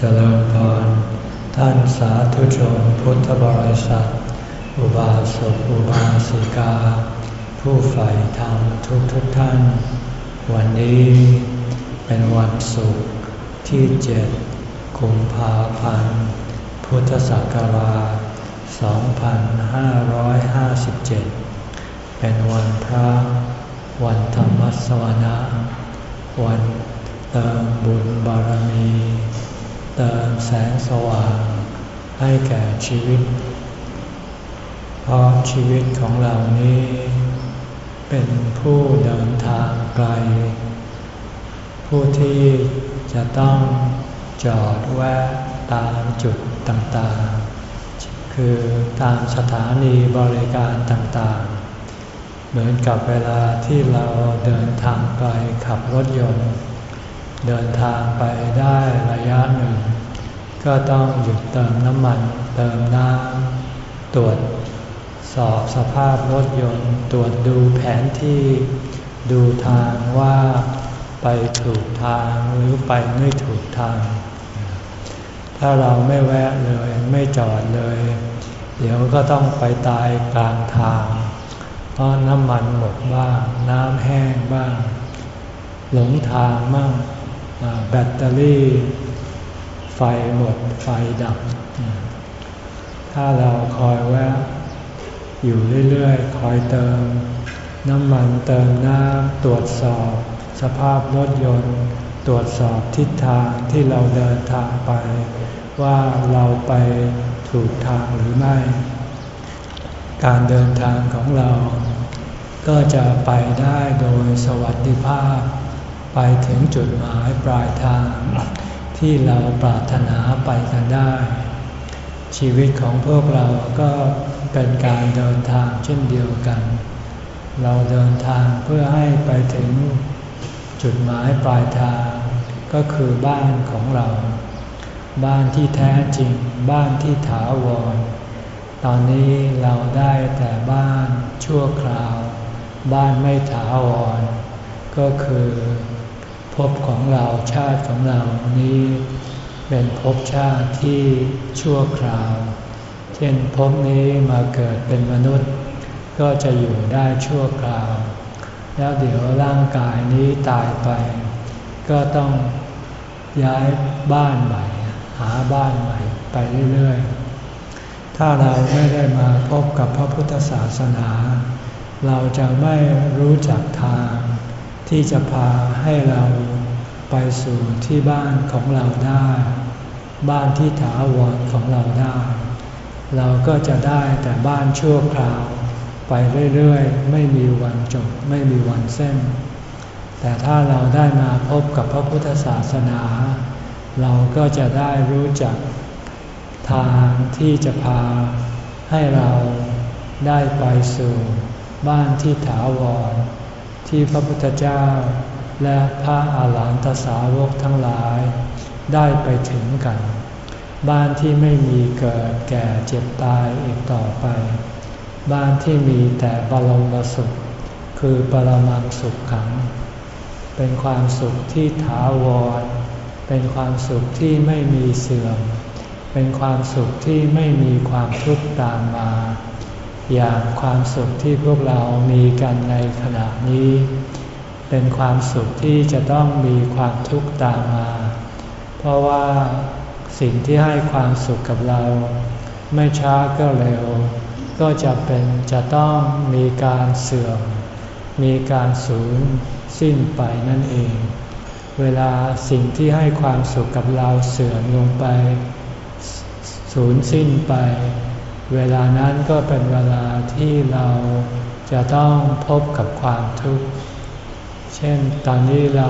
เจริญพร ท่านสาธุชนพุทธบริษัท อุบาสกอุบาสิกา ผู้ใฝ่ธรรมทุกทุกท่าน วันนี้เป็นวันศุกร์ที่เจ็ดกุมภาพันธ์ พุทธศักราช 2557 เป็นวันพระ วันธรรมสวนะ วันเติมบุญบารมี เติมแสงสว่างให้แก่ชีวิต เพราะชีวิตของเรานี้ เป็นผู้เดินทางไกล ผู้ที่จะต้องจอดแวะตามจุดต่างๆ คือตามสถานีบริการต่างๆ เหมือนกับเวลาที่เราเดินทางไกลขับรถยนต์ เดินทางไปได้ระยะหนึ่ง ก็ต้องหยุดเติมน้ำมัน เติมน้ำตรวจสอบสภาพรถยนต์ตรวจดูแผนที่ดูทางว่าไปถูกทางหรือไปไม่ถูกทาง ถ้าเราไม่แวะเลยไม่จอดเลย เดี๋ยวก็ต้องไปตายกลางทาง เพราะน้ำมันหมดบ้าง น้ำแห้งบ้าง หลงทางบ้าง แบตเตอรี่ ไฟหมดไฟดับ ถ้าเราคอยแวะอยู่เรื่อยๆ คอยเติม น้ำมันเติมน้ำตรวจสอบ สภาพรถยนต์ ตรวจสอบทิศทางที่เราเดินทางไป ว่าเราไปถูกทางหรือไม่ การเดินทางของเราก็จะไปได้โดยสวัสดิภาพ ไปถึงจุดหมายปลายทาง ที่เราปรารถนาไปกันได้ ชีวิตของพวกเราก็เป็นการเดินทางเช่นเดียวกัน เราเดินทางเพื่อให้ไปถึงจุดหมายปลายทาง ก็คือบ้านของเรา บ้านที่แท้จริง บ้านที่ถาวร ตอนนี้เราได้แต่บ้านชั่วคราว บ้านไม่ถาวร ก็คือ ภพของเราชาติของเรานี้เป็นภพชาติที่ชั่วคราว เช่นภพนี้มาเกิดเป็นมนุษย์ ก็จะอยู่ได้ชั่วคราว แล้วเดี๋ยวร่างกายนี้ตายไป ก็ต้องย้ายบ้านใหม่ หาบ้านใหม่ไปเรื่อยๆ ถ้าเราไม่ได้มาพบกับพระพุทธศาสนา เราจะไม่รู้จักทาง ที่จะพาให้เราไปสู่ที่บ้านของเราได้ บ้านที่ถาวรของเราได้ เราก็จะได้แต่บ้านชั่วคราว ไปเรื่อยๆ ไม่มีวันจบ ไม่มีวันเส้น แต่ถ้าเราได้มาพบกับพระพุทธศาสนา เราก็จะได้รู้จักทางที่จะพาให้เราได้ไปสู่บ้านที่ถาวร ที่พระพุทธเจ้า และพระอาหารหันตสาวกทั้งหลาย ได้ไปถึงกัน บ้านที่ไม่มีเกิดแก่เจ็บตายอีกต่อไป บ้านที่มีแต่บรมสุข คือปรมังสุขขัง เป็นความสุขที่ถาวร เป็นความสุขที่ไม่มีเสื่อม เป็นความสุขที่ไม่มีความทุกข์ตามมา อย่างความสุขที่พวกเรามีกันในขณะนี้ เป็นความสุขที่จะต้องมีความทุกข์ตามมา เพราะว่าสิ่งที่ให้ความสุขกับเรา ไม่ช้าก็เร็ว ก็จะเป็นจะต้องมีการเสื่อม มีการสูญสิ้นไปนั่นเอง เวลาสิ่งที่ให้ความสุขกับเราเสื่อมลงไป สูญสิ้นไป เวลานั้นก็เป็นเวลาที่เราจะต้องพบกับความทุกข์ เช่นตอนนี้เรา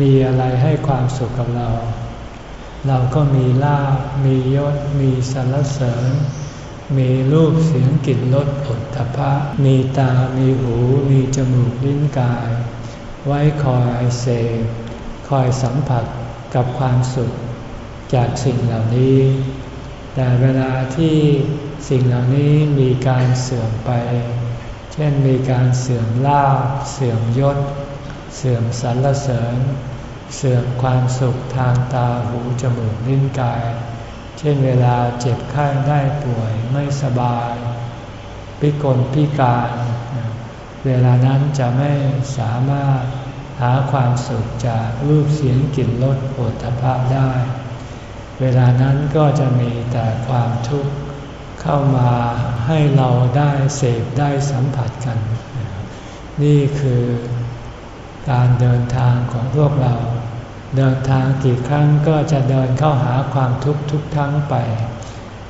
มีอะไรให้ความสุขกับเรา เราก็มีลาบมียศ มีสรรเสริญ มีรูปเสียงกลิ่นรสผลทพะ มีตา มีหู มีจมูกลิ้นกาย ไว้คอยเสพคอยสัมผัสกับความสุขจากสิ่งเหล่านี้ แต่เวลาที่ สิ่งเหล่านี้มีการเสื่อมไป เช่นมีการเสื่อมลาภเสื่อมยศ เสื่อมสรรเสริญ เสื่อมความสุขทางตาหูจมูกลิ้นกาย เช่นเวลาเจ็บไข้ได้ป่วยไม่สบาย พิกลพิการ เวลานั้นจะไม่สามารถหาความสุขจากรูปเสียงกลิ่นรสโผฏฐะได้ เวลานั้นก็จะมีแต่ความทุกข์ เข้ามาให้เราได้เสพได้สัมผัสกัน นี่คือการเดินทางของพวกเรา เดินทางกี่ครั้งก็จะเดินเข้าหาความทุกข์ทุกทั้งไป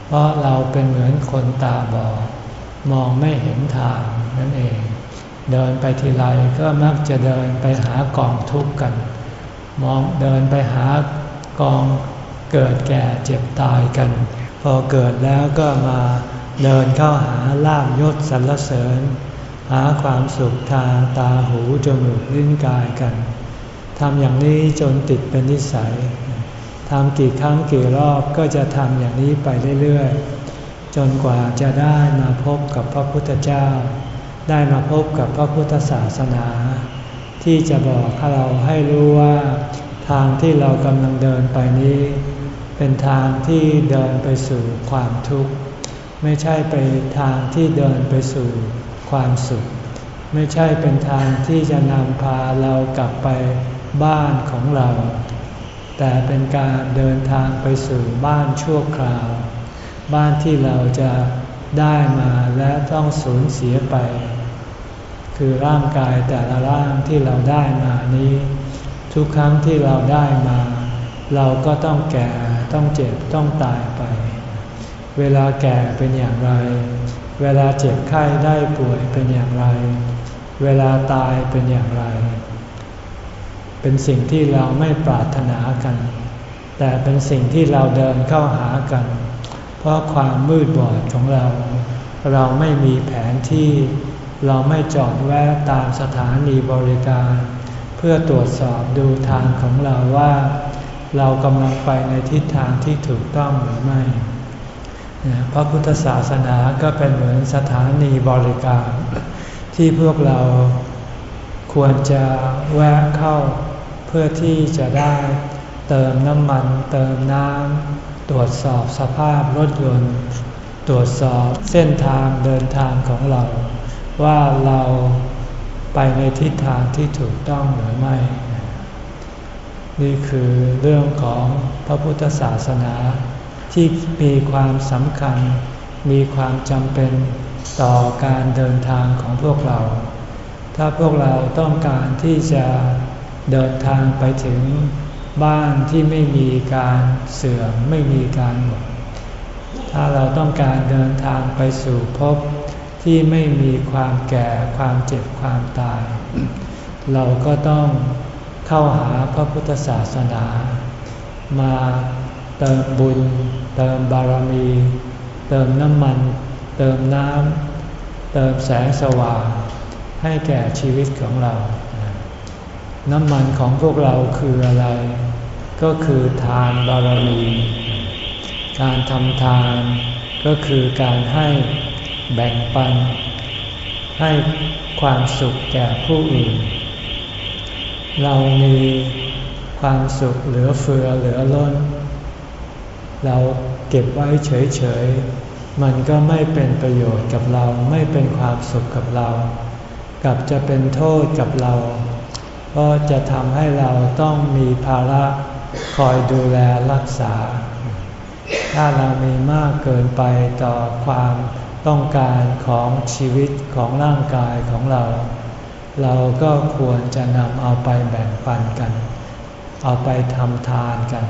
เพราะเราเป็นเหมือนคนตาบอดมองไม่เห็นทางนั่นเอง เดินไปทีไรก็มักจะเดินไปหากองทุกข์กัน มองเดินไปหากองเกิดแก่เจ็บตายกัน พอเกิดแล้วก็มาเดินเข้าหาลาบยศสรรเสริญ หาความสุขทางตาหูจมูกลิ้นกายกันทำอย่างนี้จนติดเป็นนิสัยทำกี่ครั้งกี่รอบก็จะทำอย่างนี้ไปเรื่อยๆ จนกว่าจะได้มาพบกับพระพุทธเจ้า ได้มาพบกับพระพุทธศาสนา ที่จะบอกให้เราให้รู้ว่า ทางที่เรากำลังเดินไปนี้ เป็นทางที่เดินไปสู่ความทุกข์ ไม่ใช่ไปทางที่เดินไปสู่ความสุข ไม่ใช่เป็นทางที่จะนำพาเรากลับไปบ้านของเรา แต่เป็นการเดินทางไปสู่บ้านชั่วคราว บ้านที่เราจะได้มาและต้องสูญเสียไป คือร่างกายแต่ละร่างที่เราได้มานี้ ทุกครั้งที่เราได้มา เราก็ต้องแก่ ต้องเจ็บต้องตายไป เวลาแก่เป็นอย่างไร เวลาเจ็บไข้ได้ป่วยเป็นอย่างไร เวลาตายเป็นอย่างไร เป็นสิ่งที่เราไม่ปรารถนากัน แต่เป็นสิ่งที่เราเดินเข้าหากัน เพราะความมืดบอดของเรา เราไม่มีแผนที่เราไม่จอดแวะตามสถานีบริการ เพื่อตรวจสอบดูทางของเราว่า เรากำลังไปในทิศทางที่ถูกต้องหรือไม่ พระพุทธศาสนาก็เป็นเหมือนสถานีบริการ ที่พวกเราควรจะแวะเข้าเพื่อที่จะได้เติมน้ำมัน เติมน้ำตรวจสอบสภาพรถยนต์ ตรวจสอบเส้นทางเดินทางของเรา ว่าเราไปในทิศทางที่ถูกต้องหรือไม่ นี่คือเรื่องของพระพุทธศาสนา ที่มีความสำคัญ มีความจำเป็นต่อการเดินทางของพวกเรา ถ้าพวกเราต้องการที่จะเดินทางไปถึงบ้านที่ไม่มีการเสื่อมไม่มีการหมด ถ้าเราต้องการเดินทางไปสู่ภพที่ไม่มีความแก่ความเจ็บความตาย เราก็ต้อง เข้าหาพระพุทธศาสนา มาเติมบุญ เติมบารมี เติมน้ำมัน เติมน้ำเติมแสงสว่างให้แก่ชีวิตของเรา น้ำมันของพวกเราคืออะไร ก็คือทานบารมี การทำทานก็คือการให้แบ่งปัน ให้ความสุขแก่ผู้อื่น เรามีความสุขเหลือเฟือเหลือล้น เราเก็บไว้เฉยๆ มันก็ไม่เป็นประโยชน์กับเราไม่เป็นความสุขกับเรา กลับจะเป็นโทษกับเรา เพราะจะทำให้เราต้องมีภาระคอยดูแลรักษา ถ้าเรามีมากเกินไปต่อความต้องการของชีวิตของร่างกายของเรา เราก็ควรจะนำเอาไปแบ่งปันกัน เอาไปทำทานกัน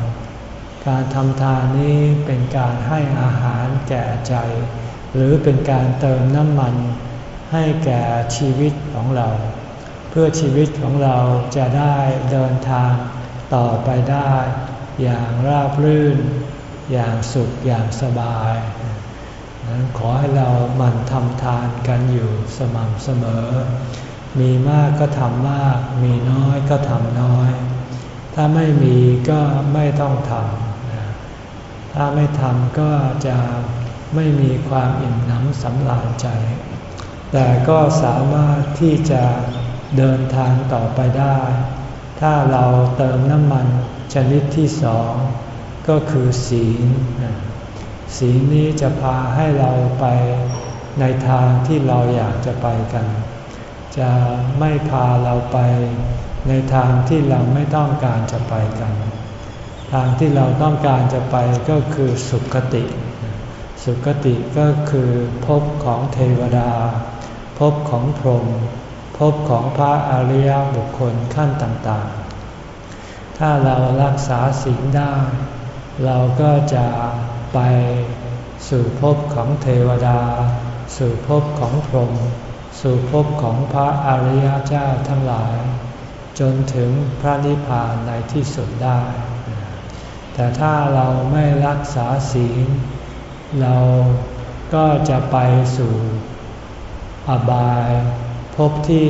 การทำทานนี้เป็นการให้อาหารแก่ใจ หรือเป็นการเติมน้ำมัน ให้แก่ชีวิตของเรา เพื่อชีวิตของเราจะได้เดินทางต่อไปได้ อย่างราบรื่น อย่างสุขอย่างสบายขอให้เราหมั่นทำทานกันอยู่สม่ำเสมอ มีมากก็ทำมาก มีน้อยก็ทำน้อย ถ้าไม่มีก็ไม่ต้องทำถ้าไม่ทำก็จะไม่มีความอิ่มหนำสำราญใจ แต่ก็สามารถที่จะเดินทางต่อไปได้ ถ้าเราเติมน้ำมันชนิดที่สอง ก็คือศีล ศีลนี้จะพาให้เราไปในทางที่เราอยากจะไปกัน จะไม่พาเราไปในทางที่เราไม่ต้องการจะไปกัน ทางที่เราต้องการจะไปก็คือสุคติ สุคติก็คือภพของเทวดาภพของพรหมภพของพระอริยบุคคลขั้นต่างๆ ถ้าเรารักษาศีลได้ เราก็จะไปสู่ภพของเทวดา สู่ภพของพรหม สู่ภพของพระอริยเจ้าทั้งหลาย จนถึงพระนิพพานในที่สุดได้ แต่ถ้าเราไม่รักษาศีล เราก็จะไปสู่อบายภพที่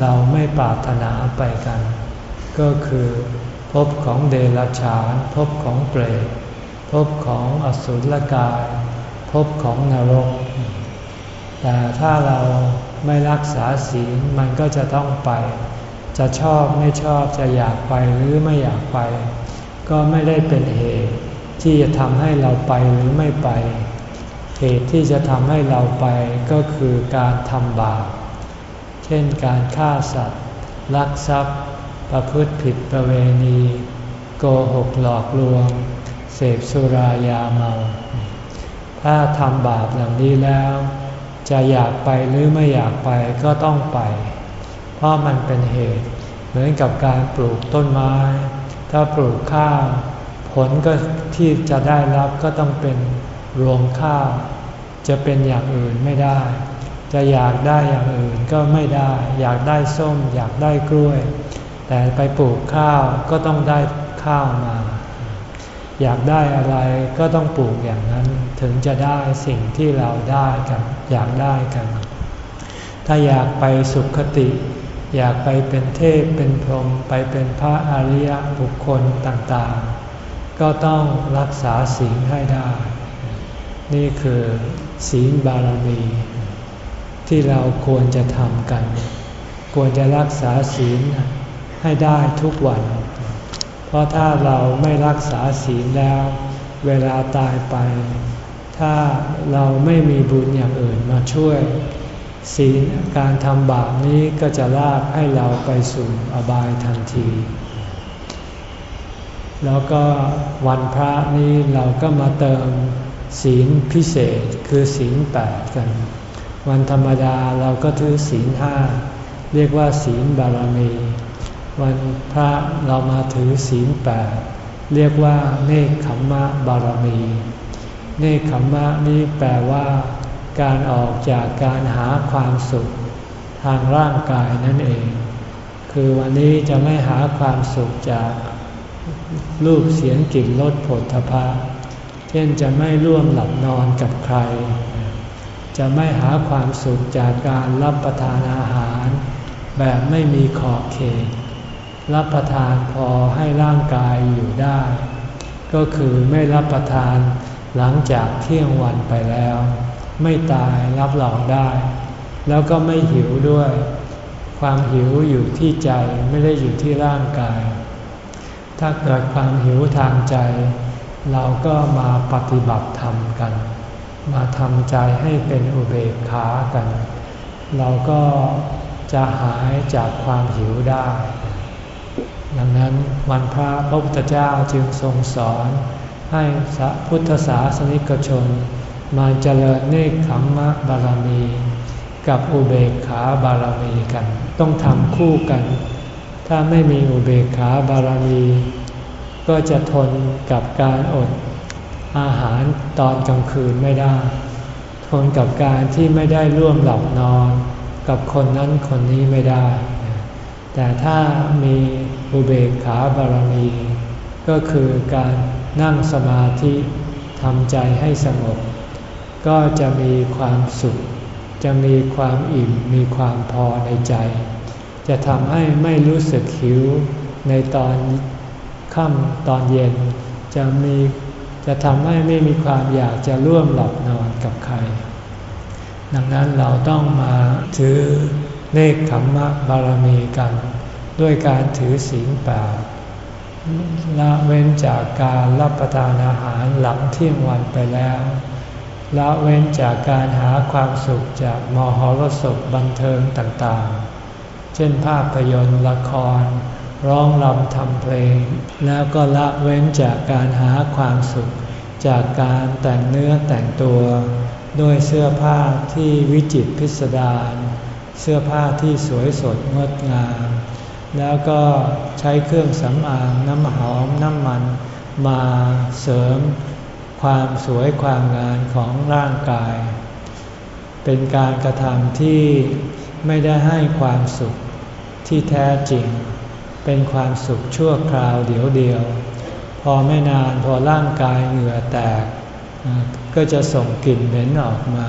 เราไม่ปรารถนาไปกัน ก็คือภพของเดรัจฉานภพของเปรตภพของอสุรกายภพของนรก แต่ถ้าเรา ไม่รักษาศีลมันก็จะต้องไป จะชอบไม่ชอบจะอยากไปหรือไม่อยากไป ก็ไม่ได้เป็นเหตุที่จะทำให้เราไปหรือไม่ไป เหตุที่จะทำให้เราไปก็คือการทำบาป เช่นการฆ่าสัตว์ ลักทรัพย์ ประพฤติผิดประเวณี โกหกหลอกลวง เสพสุรายาเมา ถ้าทำบาปเหล่านี้แล้ว จะอยากไปหรือไม่อยากไปก็ต้องไป เพราะมันเป็นเหตุ เหมือนกับการปลูกต้นไม้ ถ้าปลูกข้าว ผลก็ที่จะได้รับก็ต้องเป็นรวงข้าว จะเป็นอย่างอื่นไม่ได้ จะอยากได้อย่างอื่นก็ไม่ได้ อยากได้ส้ม อยากได้กล้วย แต่ไปปลูกข้าวก็ต้องได้ข้าวมา อยากได้อะไรก็ต้องปลูกอย่างนั้นถึงจะได้สิ่งที่เราได้กันอยากได้กัน ถ้าอยากไปสุขติ อยากไปเป็นเทพเป็นพรหมไปเป็นพระอริยบุคคลต่างๆ ก็ต้องรักษาศีลให้ได้ นี่คือศีลบารมี ที่เราควรจะทำกัน ควรจะรักษาศีลให้ได้ทุกวัน เพราะถ้าเราไม่รักษาศีลแล้ว เวลาตายไป ถ้าเราไม่มีบุญอย่างอื่นมาช่วย ศีลการทำบาปนี้ก็จะลากให้เราไปสู่อบายทันที แล้วก็วันพระนี้เราก็มาเติมศีลพิเศษคือศีลแปดกัน วันธรรมดาเราก็ถือศีลห้าเรียกว่าศีลบารมี วันพระเรามาถือศีลแปดเรียกว่าเนคขมมะบารมี เนคขมมะนี้แปลว่า การออกจากการหาความสุข ทางร่างกายนั่นเอง คือวันนี้จะไม่หาความสุขจากรูปเสียงกลิ่นรสผลทพะเช่นจะไม่ร่วมหลับนอนกับใคร จะไม่หาความสุขจากการรับประทานอาหาร แบบไม่มีขอบเขต รับประทานพอให้ร่างกายอยู่ได้ ก็คือไม่รับประทานหลังจากเที่ยงวันไปแล้ว ไม่ตายรับรองได้ แล้วก็ไม่หิวด้วย ความหิวอยู่ที่ใจไม่ได้อยู่ที่ร่างกาย ถ้าเกิดความหิวทางใจ เราก็มาปฏิบัติธรรมกัน มาทำใจให้เป็นอุเบกขากัน เราก็จะหายจากความหิวได้ ดังนั้นวันพระพระพุทธเจ้าจึงทรงสอน ให้พุทธศาสนิกชน มาเจริญเนคขมมะบารมี กับอุเบกขาบารมีกัน ต้องทำคู่กัน ถ้าไม่มีอุเบกขาบารมี ก็จะทนกับการอดอาหารตอนกลางคืนไม่ได้ ทนกับการที่ไม่ได้ร่วมหลับนอน กับคนนั้นคนนี้ไม่ได้ แต่ถ้ามีอุเบกขาบารมี ก็คือการนั่งสมาธิทำใจให้สงบ ก็จะมีความสุข จะมีความอิ่มมีความพอในใจ จะทำให้ไม่รู้สึกหิวในตอนค่ำตอนเย็น จะมีจะทำให้ไม่มีความอยากจะร่วมหลับนอนกับใคร ดังนั้นเราต้องมาถือ เนคขมมะบารมีกัน ด้วยการถือศีลแปดละเว้นจากการรับประทานอาหารหลังเที่ยงวันไปแล้ว ละเว้นจากการหาความสุขจากมหรสพบันเทิงต่างๆ เช่นภาพยนตร์ละคร ร้องรำทำเพลง แล้วก็ละเว้นจากการหาความสุข จากการแต่งเนื้อแต่งตัว ด้วยเสื้อผ้าที่วิจิตรพิสดาร เสื้อผ้าที่สวยสดงดงาม แล้วก็ใช้เครื่องสำอางน้ำหอมน้ำมันมาเสริมความสวยความงามของร่างกาย เป็นการกระทำที่ไม่ได้ให้ความสุขที่แท้จริง เป็นความสุขชั่วคราวเดียวเดียว พอไม่นานพอร่างกายเหงื่อแตก ก็จะส่งกลิ่นเหม็นออกมา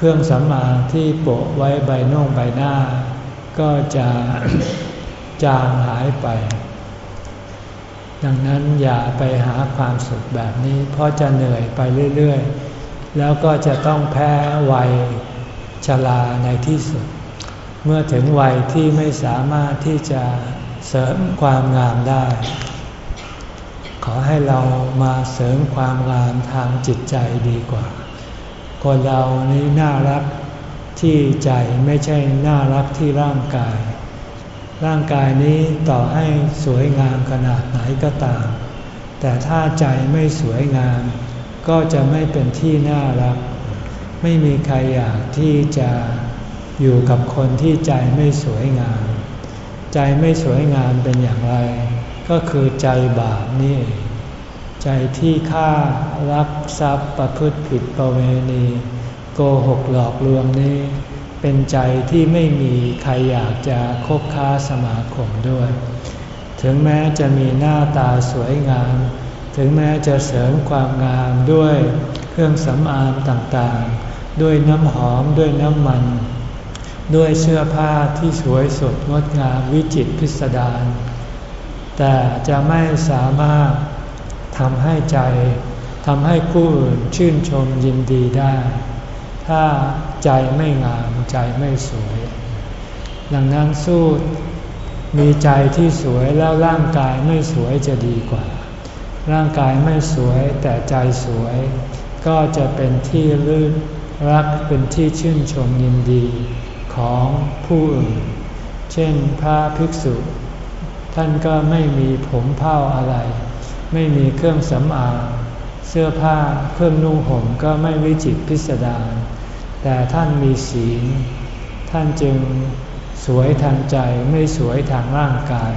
เครื่องสำอางที่โปะไว้ใบน่องใบหน้า ก็จะจางหายไป ดังนั้นอย่าไปหาความสุขแบบนี้ เพราะจะเหนื่อยไปเรื่อยๆ แล้วก็จะต้องแพ้วัยชราในที่สุด เมื่อถึงวัยที่ไม่สามารถที่จะเสริมความงามได้ ขอให้เรามาเสริมความงามทางจิตใจดีกว่า คนเรานี้น่ารักที่ใจไม่ใช่น่ารักที่ร่างกาย ร่างกายนี้ต่อให้สวยงามขนาดไหนก็ตาม แต่ถ้าใจไม่สวยงาม ก็จะไม่เป็นที่น่ารัก ไม่มีใครอยากที่จะอยู่กับคนที่ใจไม่สวยงาม ใจไม่สวยงามเป็นอย่างไร ก็คือใจบาปนี่ ใจที่ฆ่ารักทรัพย์ประพฤติผิดประเวณี โกหกหลอกลวงนี้ เป็นใจที่ไม่มีใครอยากจะคบค้าสมาคมด้วย ถึงแม้จะมีหน้าตาสวยงาม ถึงแม้จะเสริมความงามด้วยเครื่องสำอางต่างๆ ด้วยน้ำหอมด้วยน้ำมัน ด้วยเสื้อผ้าที่สวยสดงดงามวิจิตรพิสดารแต่จะไม่สามารถ ทำให้ใจทำให้ผู้อื่นชื่นชมยินดีได้ ถ้าใจไม่งามใจไม่สวย ดังนั้นสู้มีใจที่สวยแล้วร่างกายไม่สวยจะดีกว่า ร่างกายไม่สวยแต่ใจสวย ก็จะเป็นที่รื่นรักเป็นที่ชื่นชมยินดีของผู้อื่น เช่นพระภิกษุ ท่านก็ไม่มีผมเผ้าอะไร ไม่มีเครื่องสำอางเสื้อผ้าเครื่องนุ่งห่มก็ไม่วิจิตพิสดารแต่ท่านมีศีล ท่านจึงสวยทางใจไม่สวยทางร่างกาย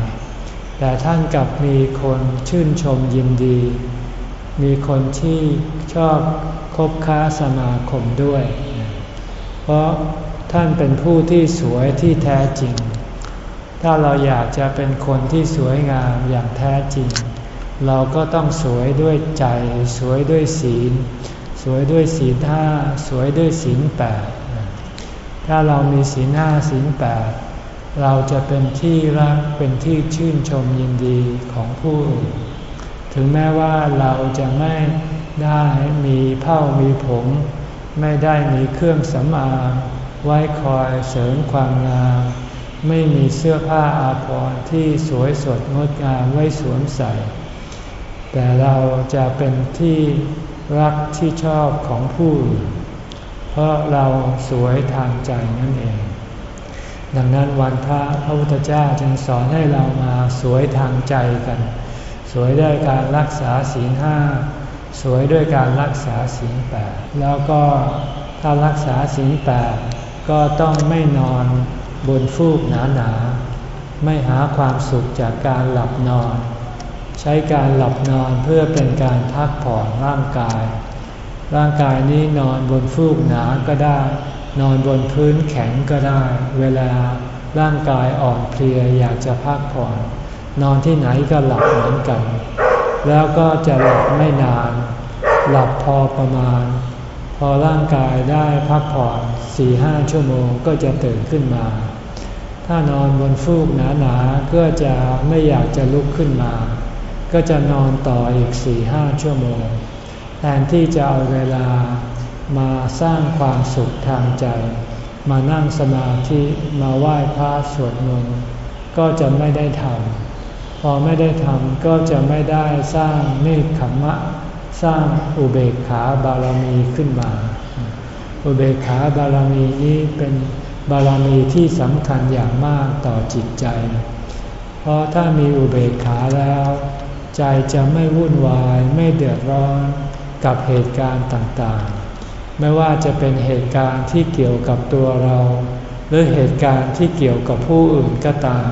แต่ท่านกลับมีคนชื่นชมยินดี มีคนที่ชอบคบค้าสมาคมด้วย เพราะท่านเป็นผู้ที่สวยที่แท้จริง ถ้าเราอยากจะเป็นคนที่สวยงามอย่างแท้จริง เราก็ต้องสวยด้วยใจ สวยด้วยศีล สวยด้วยศีลห้าสวยด้วยศีลแปดถ้าเรามีศีลห้าศีลแปดเราจะเป็นที่รักเป็นที่ชื่นชมยินดีของผู้อื่นถึงแม้ว่าเราจะไม่ได้มีเผ้ามีผม ไม่ได้มีเครื่องสำอางไว้คอยเสริมความงาม ไม่มีเสื้อผ้าอาภรณ์ที่สวยสดงดงามไว้สวมใส่ แต่เราจะเป็นที่รักที่ชอบของผู้เพราะเราสวยทางใจนั่นเอง ดังนั้นวันพระพระพุทธเจ้าจึงสอนให้เรามาสวยทางใจกัน สวยด้วยการรักษาศีลห้าสวยด้วยการรักษาศีลแปดแล้วก็ถ้ารักษาศีลแปดก็ต้องไม่นอนบนฟูกหนาๆ ไม่หาความสุขจากการหลับนอน ใช้การหลับนอนเพื่อเป็นการพักผ่อนร่างกาย ร่างกายนี้นอนบนฟูกหนาก็ได้ นอนบนพื้นแข็งก็ได้ เวลาร่างกายอ่อนเพลียอยากจะพักผ่อน นอนที่ไหนก็หลับเหมือนกัน แล้วก็จะหลับไม่นาน หลับพอประมาณ พอร่างกายได้พักผ่อนสี่ห้าชั่วโมงก็จะตื่นขึ้นมา ถ้านอนบนฟูกหนาๆก็จะไม่อยากจะลุกขึ้นมา ก็จะนอนต่ออีกสี่ห้าชั่วโมง แทนที่จะเอาเวลามาสร้างความสุขทางใจ มานั่งสมาธิมาไหว้พระสวดมนต์ก็จะไม่ได้ทำพอไม่ได้ทำก็จะไม่ได้สร้างเนคขมะ สร้างอุเบกขาบารมีขึ้นมา อุเบกขาบารมีนี้เป็นบารมีที่สำคัญอย่างมากต่อจิตใจ เพราะถ้ามีอุเบกขาแล้ว ใจจะไม่วุ่นวายไม่เดือดร้อนกับเหตุการณ์ต่างๆ ไม่ว่าจะเป็นเหตุการณ์ที่เกี่ยวกับตัวเรา หรือเหตุการณ์ที่เกี่ยวกับผู้อื่นก็ตาม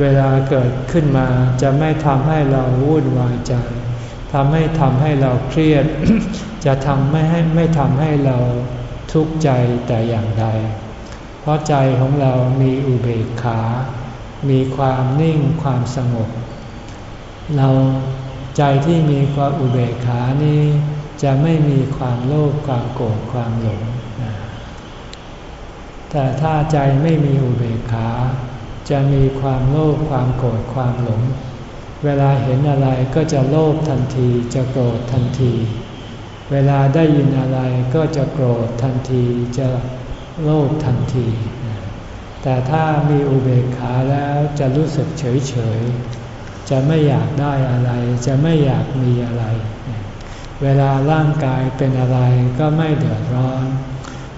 เวลาเกิดขึ้นมาจะไม่ทำให้เราวุ่นวายใจทำให้ทำให้เราเครียด จะทำไม่ให้ไม่ทำให้เราทุกข์ใจแต่อย่างใด เพราะใจของเรามีอุเบกขา มีความนิ่งความสงบ เราใจที่มีความอุเบกขานี้จะไม่มีความโลภความโกรธความหลง แต่ถ้าใจไม่มีอุเบกขา จะมีความโลภความโกรธความหลง เวลาเห็นอะไรก็จะโลภทันทีจะโกรธทันที เวลาได้ยินอะไรก็จะโกรธทันทีจะโลภทันที แต่ถ้ามีอุเบกขาแล้วจะรู้สึกเฉยเฉย จะไม่อยากได้อะไร จะไม่อยากมีอะไร เวลาร่างกายเป็นอะไรก็ไม่เดือดร้อน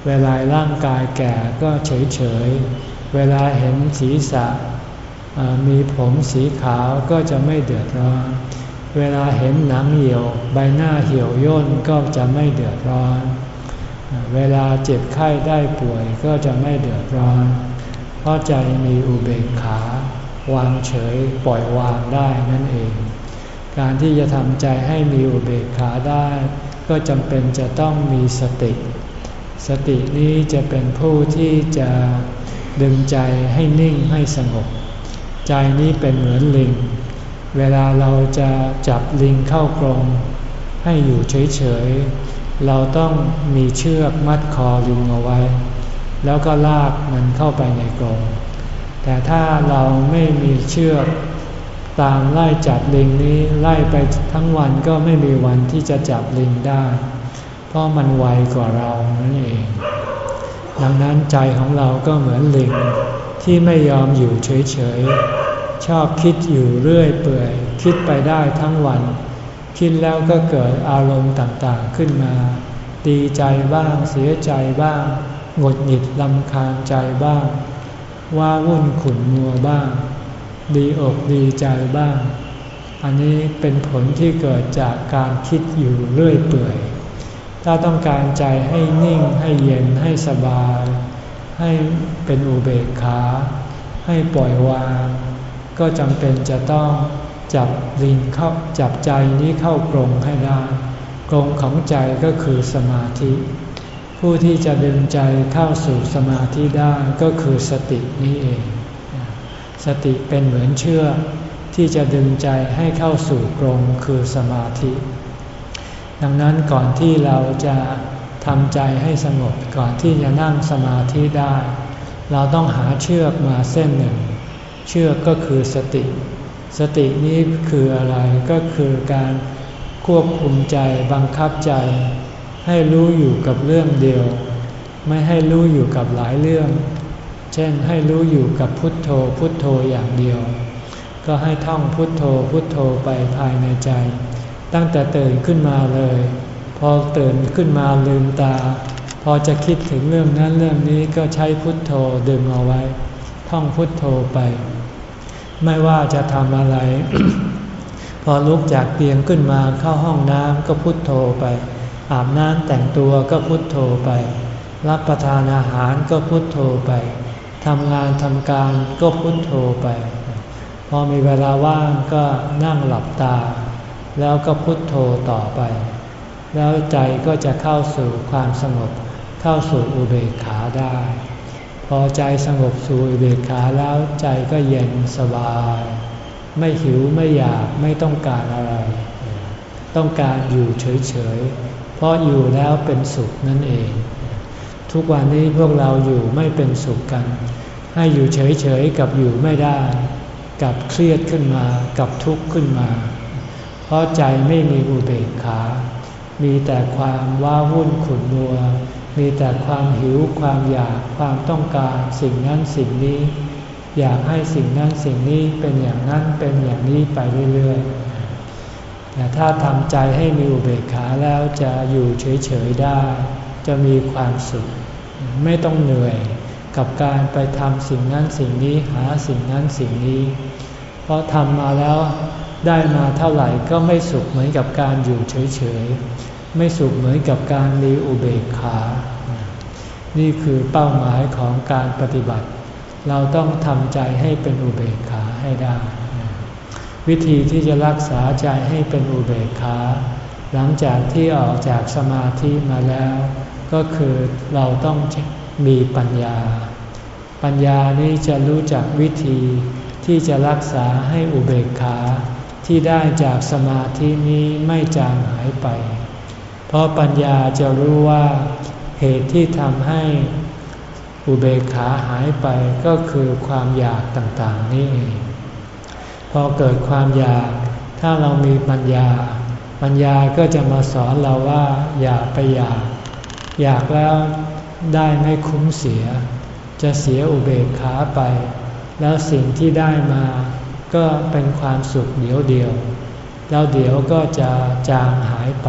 เวลาร่างกายแก่ก็เฉยเฉย เวลาเห็นศีรษะมีผมสีขาวก็จะไม่เดือดร้อน เวลาเห็นหนังเหี่ยว ใบหน้าเหี่ยวย่นก็จะไม่เดือดร้อน เวลาเจ็บไข้ได้ป่วยก็จะไม่เดือดร้อน เพราะใจมีอุเบกขา วางเฉยปล่อยวางได้นั่นเอง การที่จะทำใจให้มีอุเบกขาได้ ก็จำเป็นจะต้องมีสติ สตินี้จะเป็นผู้ที่จะดึงใจให้นิ่งให้สงบ ใจนี้เป็นเหมือนลิง เวลาเราจะจับลิงเข้ากรงให้อยู่เฉยๆ เราต้องมีเชือกมัดคอลิงเอาไว้ แล้วก็ลากมันเข้าไปในกรง แต่ถ้าเราไม่มีเชือกตามไล่จับลิงนี้ไล่ไปทั้งวันก็ไม่มีวันที่จะจับลิงได้ เพราะมันไวกว่าเรานั่นเอง ดังนั้นใจของเราก็เหมือนลิงที่ไม่ยอมอยู่เฉยๆ ชอบคิดอยู่เรื่อยเปื่อย คิดไปได้ทั้งวัน คิดแล้วก็เกิดอารมณ์ต่างๆขึ้นมา ดีใจบ้างเสียใจบ้างหงดหงิดลำคาญใจบ้าง ว่าวุ่นขุนมัวบ้าง ดีอกดีใจบ้าง อันนี้เป็นผลที่เกิดจากการคิดอยู่เรื่อยเปื่อย ถ้าต้องการใจให้นิ่งให้เย็นให้สบาย ให้เป็นอุเบกขา ให้ปล่อยวาง ก็จำเป็นจะต้องจับลิงเข้าจับใจนี้เข้ากรงให้ได้กรงของใจก็คือสมาธิ ผู้ที่จะดึงใจเข้าสู่สมาธิได้ก็คือสตินี้เอง สติเป็นเหมือนเชือกที่จะดึงใจให้เข้าสู่กรงคือสมาธิ ดังนั้นก่อนที่เราจะทำใจให้สงบก่อนที่จะนั่งสมาธิได้ เราต้องหาเชือกมาเส้นหนึ่ง เชือกก็คือสติ สตินี้คืออะไรก็คือการควบคุมใจบังคับใจ ให้รู้อยู่กับเรื่องเดียว ไม่ให้รู้อยู่กับหลายเรื่อง เช่นให้รู้อยู่กับพุทโธพุทโธอย่างเดียว ก็ให้ท่องพุทโธพุทโธไปภายในใจ ตั้งแต่ตื่นขึ้นมาเลย พอตื่นขึ้นมาลืมตา พอจะคิดถึงเรื่องนั้นเรื่องนี้ก็ใช้พุทโธดึงเอาไว้ ท่องพุทโธไป ไม่ว่าจะทำอะไร พอลุกจากเตียงขึ้นมาเข้าห้องน้ำก็พุทโธไป อาบน้ำแต่งตัวก็พุทโธไป รับประทานอาหารก็พุทโธไปทำงานทำการก็พุทโธไป พอมีเวลาว่างก็นั่งหลับตา แล้วก็พุทโธต่อไป แล้วใจก็จะเข้าสู่ความสงบ เข้าสู่อุเบกขาได้ พอใจสงบสู่อุเบกขาแล้วใจก็เย็นสบาย ไม่หิวไม่อยากไม่ต้องการอะไร ต้องการอยู่เฉย เพราะอยู่แล้วเป็นสุขนั่นเอง ทุกวันนี้พวกเราอยู่ไม่เป็นสุขกัน ให้อยู่เฉยๆกับอยู่ไม่ได้ กับเครียดขึ้นมากับทุกข์ขึ้นมา เพราะใจไม่มีอุเบกขา มีแต่ความว้าวุ่นขุ่นมัว มีแต่ความหิวความอยากความต้องการสิ่งนั้นสิ่งนี้ อยากให้สิ่งนั้นสิ่งนี้เป็นอย่างนั้นเป็นอย่างนี้ไปเรื่อยๆ แต่ถ้าทำใจให้มีอุเบกขาแล้วจะอยู่เฉยๆได้ จะมีความสุข ไม่ต้องเหนื่อยกับการไปทำสิ่งนั้นสิ่งนี้หาสิ่งนั้นสิ่งนี้ เพราะทำมาแล้วได้มาเท่าไหร่ก็ไม่สุขเหมือนกับการอยู่เฉยๆ ไม่สุขเหมือนกับการมีอุเบกขา นี่คือเป้าหมายของการปฏิบัติ เราต้องทำใจให้เป็นอุเบกขาให้ได้ วิธีที่จะรักษาใจให้เป็นอุเบกขา หลังจากที่ออกจากสมาธิมาแล้ว ก็คือเราต้องมีปัญญา ปัญญานี้จะรู้จักวิธีที่จะรักษาให้อุเบกขา ที่ได้จากสมาธินี้ไม่จางหายไป เพราะปัญญาจะรู้ว่าเหตุที่ทำให้อุเบกขาหายไปก็คือความอยากต่างๆนี่เอง พอเกิดความอยาก ถ้าเรามีปัญญา ปัญญาก็จะมาสอนเราว่า อย่าไปอยาก อยากแล้วได้ไม่คุ้มเสีย จะเสียอุเบกขาไป แล้วสิ่งที่ได้มาก็เป็นความสุขเดียวเดียว แล้วเดี๋ยวก็จะจางหายไป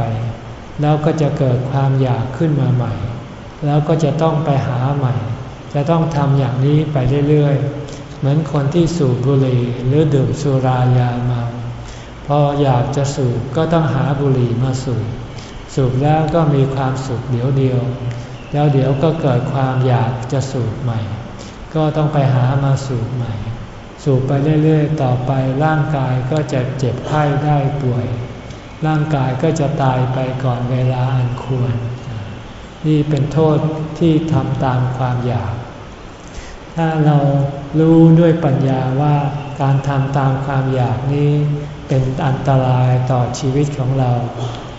แล้วก็จะเกิดความอยากขึ้นมาใหม่ แล้วก็จะต้องไปหาใหม่ จะต้องทำอย่างนี้ไปเรื่อยๆ เหมือนคนที่สูบบุหรี่หรือดื่มสุรายาเมาพออยากจะสูบก็ต้องหาบุหรี่มาสูบ สูบแล้วก็มีความสุขเดียวเดียว แล้วเดี๋ยวก็เกิดความอยากจะสูบใหม่ ก็ต้องไปหามาสูบใหม่ สูบไปเรื่อยๆ ต่อไปร่างกายก็จะเจ็บไข้ได้ป่วย ร่างกายก็จะตายไปก่อนเวลาอันควร นี่เป็นโทษที่ทำตามความอยาก ถ้าเรา รู้ด้วยปัญญาว่าการทำตามความอยากนี้เป็นอันตรายต่อชีวิตของเรา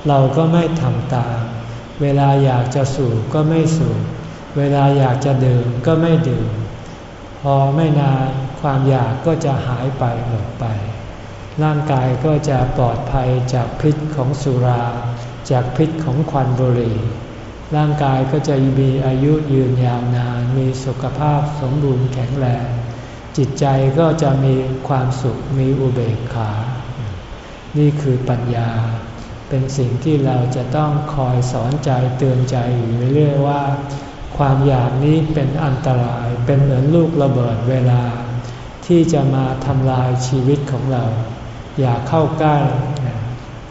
เราก็ไม่ทำตาม เวลาอยากจะสูบก็ไม่สูบ เวลาอยากจะดื่มก็ไม่ดื่ม พอไม่นานความอยากก็จะหายไปหมดไป ร่างกายก็จะปลอดภัยจากพิษของสุรา จากพิษของควันบุหรี่ ร่างกายก็จะมีอายุยืนยาวนาน มีสุขภาพสมบูรณ์แข็งแรง จิตใจก็จะมีความสุขมีอุเบกขา นี่คือปัญญา เป็นสิ่งที่เราจะต้องคอยสอนใจเตือนใจอยู่เรื่อยว่า ความอยากนี้เป็นอันตรายเป็นเหมือนลูกระเบิดเวลา ที่จะมาทำลายชีวิตของเรา อย่าเข้าใกล้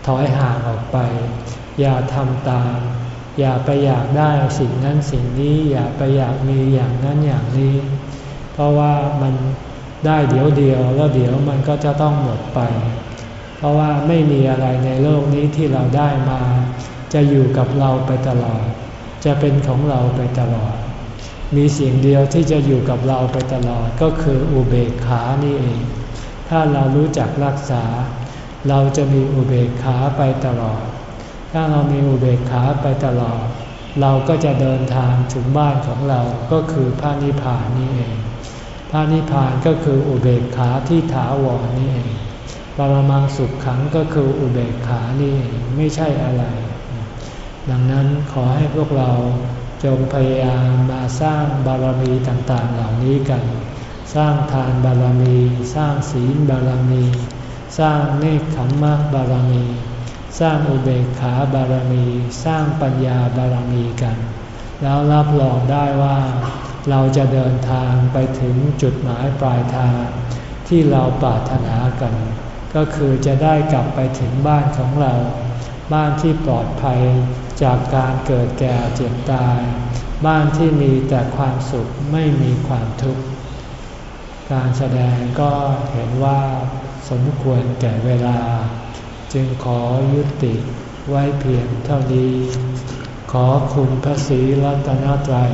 ถอยห่างออกไป อย่าทำตาม อย่าไปอยากได้สิ่งนั้นสิ่งนี้ อย่าไปอยากมีอย่างนั้นอย่างนี้ เพราะว่ามันได้เดี๋ยวเดียวแล้วเดี๋ยวมันก็จะต้องหมดไป เพราะว่าไม่มีอะไรในโลกนี้ที่เราได้มา จะอยู่กับเราไปตลอด จะเป็นของเราไปตลอด มีสิ่งเดียวที่จะอยู่กับเราไปตลอดก็คืออุเบกขานี่เอง ถ้าเรารู้จักรักษา เราจะมีอุเบกขาไปตลอด ถ้าเรามีอุเบกขาไปตลอด เราก็จะเดินทางถึงบ้านของเราก็คือพระนิพพานนี่เอง พระนิพพานก็คืออุเบกขาที่ถาวรนี่เอง ปรมังสุขขังก็คืออุเบกขานี่เองไม่ใช่อะไร ดังนั้นขอให้พวกเราจงพยายามมาสร้างบารมีต่างๆเหล่านี้กัน สร้างทานบารมี สร้างศีลบารมี สร้างเนคขมมะบารมี สร้างอุเบกขาบารมี สร้างปัญญาบารมีกัน แล้วรับรองได้ว่า เราจะเดินทางไปถึงจุดหมายปลายทาง ที่เราปรารถนากัน ก็คือจะได้กลับไปถึงบ้านของเรา บ้านที่ปลอดภัยจากการเกิดแก่เจ็บตาย บ้านที่มีแต่ความสุขไม่มีความทุกข์การแสดงก็เห็นว่าสมควรแก่เวลา จึงขอยุติไว้เพียงเท่านี้ ขอคุณพระศรีรัตนตรัย